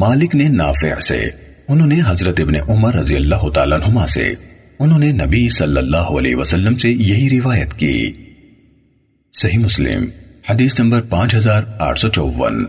مالک نے نافع سے، انہوں نے حضرت ابن عمر رضی اللہ تعالیٰ نما سے، انہوں نے نبی صلی اللہ علیہ وسلم سے یہی روایت کی۔ صحیح مسلم، حدیث نمبر پانچ ہزار آٹھ سو چوون